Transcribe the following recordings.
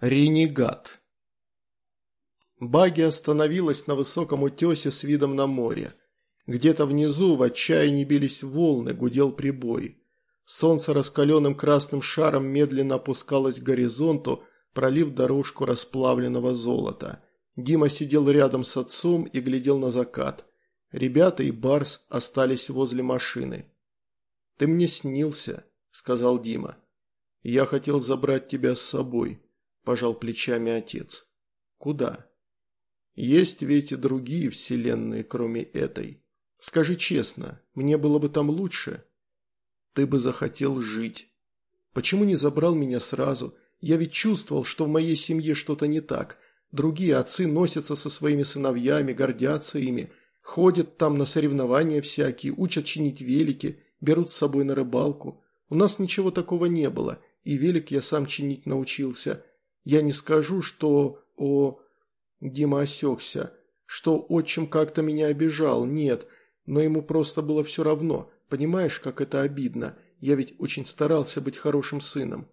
Ренегат. Баги остановилась на высоком утесе с видом на море. Где-то внизу в отчаянии бились волны, гудел прибой. Солнце раскаленным красным шаром медленно опускалось к горизонту, пролив дорожку расплавленного золота. Дима сидел рядом с отцом и глядел на закат. Ребята и Барс остались возле машины. «Ты мне снился», — сказал Дима. «Я хотел забрать тебя с собой» пожал плечами отец. Куда? Есть ведь и другие вселенные, кроме этой. Скажи честно, мне было бы там лучше? Ты бы захотел жить. Почему не забрал меня сразу? Я ведь чувствовал, что в моей семье что-то не так. Другие отцы носятся со своими сыновьями, гордятся ими, ходят там на соревнования всякие, учат чинить велики, берут с собой на рыбалку. У нас ничего такого не было, и велик я сам чинить научился. Я не скажу, что о... Дима осекся, что отчим как-то меня обижал, нет, но ему просто было все равно. Понимаешь, как это обидно? Я ведь очень старался быть хорошим сыном.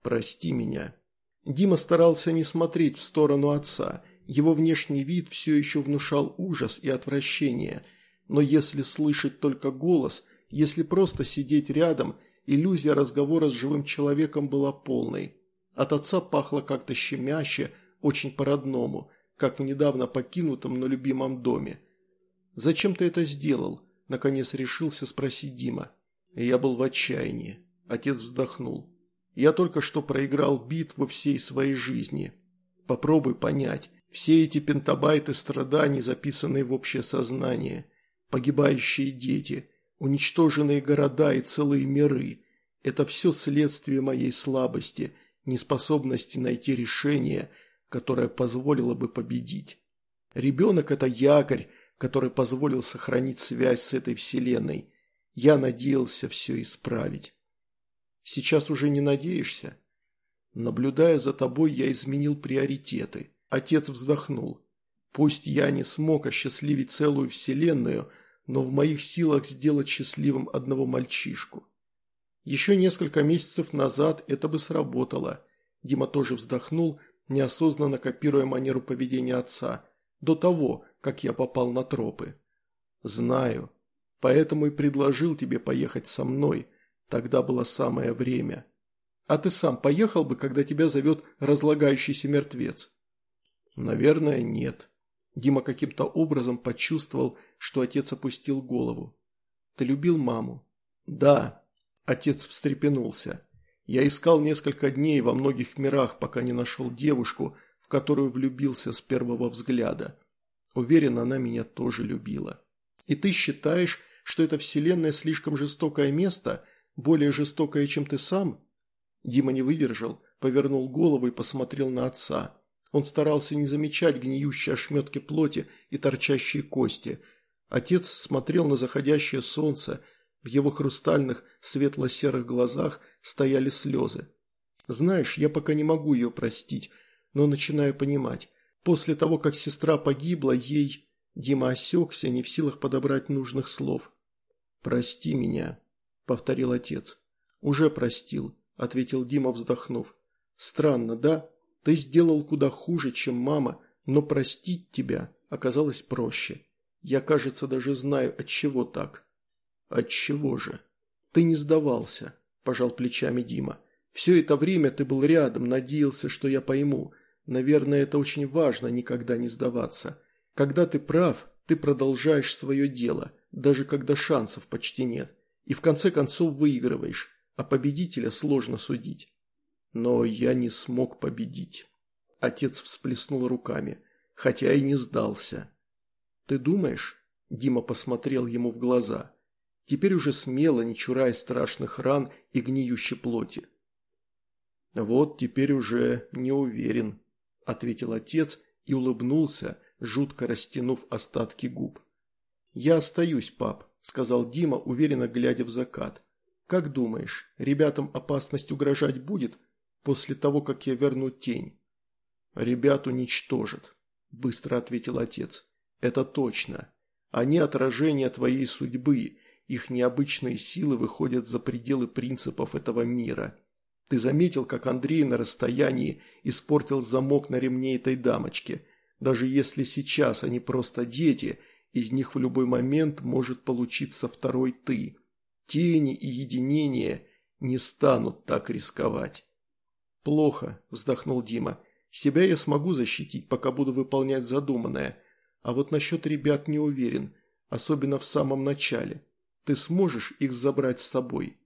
Прости меня. Дима старался не смотреть в сторону отца. Его внешний вид все еще внушал ужас и отвращение. Но если слышать только голос, если просто сидеть рядом, иллюзия разговора с живым человеком была полной. От отца пахло как-то щемяще, очень по-родному, как в недавно покинутом, но любимом доме. «Зачем ты это сделал?» – наконец решился спросить Дима. Я был в отчаянии. Отец вздохнул. «Я только что проиграл битву всей своей жизни. Попробуй понять. Все эти пентабайты страданий, записанные в общее сознание, погибающие дети, уничтоженные города и целые миры – это все следствие моей слабости – неспособности найти решение, которое позволило бы победить. Ребенок – это якорь, который позволил сохранить связь с этой вселенной. Я надеялся все исправить. Сейчас уже не надеешься? Наблюдая за тобой, я изменил приоритеты. Отец вздохнул. Пусть я не смог осчастливить целую вселенную, но в моих силах сделать счастливым одного мальчишку. Еще несколько месяцев назад это бы сработало. Дима тоже вздохнул, неосознанно копируя манеру поведения отца, до того, как я попал на тропы. «Знаю. Поэтому и предложил тебе поехать со мной. Тогда было самое время. А ты сам поехал бы, когда тебя зовет разлагающийся мертвец?» «Наверное, нет». Дима каким-то образом почувствовал, что отец опустил голову. «Ты любил маму?» «Да», Отец встрепенулся. Я искал несколько дней во многих мирах, пока не нашел девушку, в которую влюбился с первого взгляда. Уверен, она меня тоже любила. И ты считаешь, что эта вселенная слишком жестокое место, более жестокое, чем ты сам? Дима не выдержал, повернул голову и посмотрел на отца. Он старался не замечать гниющие ошметки плоти и торчащие кости. Отец смотрел на заходящее солнце, в его хрустальных, светло-серых глазах стояли слезы. Знаешь, я пока не могу ее простить, но начинаю понимать. После того, как сестра погибла, ей... Дима осекся, не в силах подобрать нужных слов. «Прости меня», — повторил отец. «Уже простил», — ответил Дима, вздохнув. «Странно, да? Ты сделал куда хуже, чем мама, но простить тебя оказалось проще. Я, кажется, даже знаю, от чего так». «Отчего же?» «Ты не сдавался», – пожал плечами Дима. «Все это время ты был рядом, надеялся, что я пойму. Наверное, это очень важно, никогда не сдаваться. Когда ты прав, ты продолжаешь свое дело, даже когда шансов почти нет. И в конце концов выигрываешь, а победителя сложно судить». «Но я не смог победить». Отец всплеснул руками, хотя и не сдался. «Ты думаешь?» – Дима посмотрел ему в глаза – теперь уже смело, не чурая страшных ран и гниющей плоти. «Вот теперь уже не уверен», – ответил отец и улыбнулся, жутко растянув остатки губ. «Я остаюсь, пап», – сказал Дима, уверенно глядя в закат. «Как думаешь, ребятам опасность угрожать будет после того, как я верну тень?» «Ребят уничтожат», – быстро ответил отец. «Это точно. Они отражение твоей судьбы, их необычные силы выходят за пределы принципов этого мира. Ты заметил, как Андрей на расстоянии испортил замок на ремне этой дамочки? Даже если сейчас они просто дети, из них в любой момент может получиться второй ты. Тени и единение не станут так рисковать. «Плохо», – вздохнул Дима. «Себя я смогу защитить, пока буду выполнять задуманное. А вот насчет ребят не уверен, особенно в самом начале. Ты сможешь их забрать с собой?»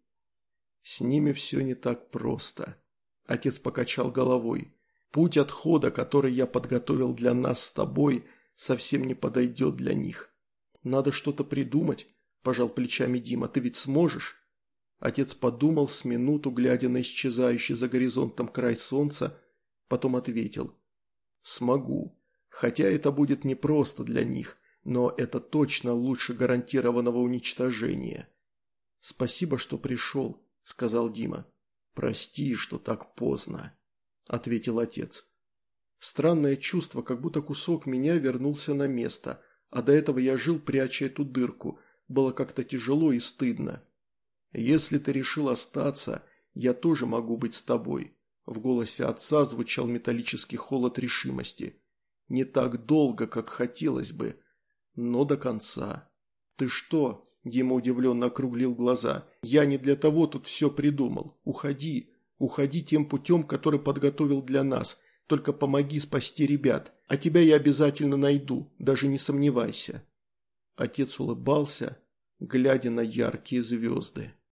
«С ними все не так просто», – отец покачал головой. «Путь отхода, который я подготовил для нас с тобой, совсем не подойдет для них. Надо что-то придумать», – пожал плечами Дима. «Ты ведь сможешь?» Отец подумал с минуту, глядя на исчезающий за горизонтом край солнца, потом ответил. «Смогу. Хотя это будет непросто для них, но это точно лучше гарантированного уничтожения». «Спасибо, что пришел», – сказал Дима. «Прости, что так поздно», – ответил отец. Странное чувство, как будто кусок меня вернулся на место, а до этого я жил, пряча эту дырку. Было как-то тяжело и стыдно. «Если ты решил остаться, я тоже могу быть с тобой», – в голосе отца звучал металлический холод решимости. «Не так долго, как хотелось бы, но до конца». «Ты что, Дима удивленно округлил глаза. «Я не для того тут все придумал. Уходи. Уходи тем путем, который подготовил для нас. Только помоги спасти ребят. А тебя я обязательно найду, даже не сомневайся». Отец улыбался, глядя на яркие звезды.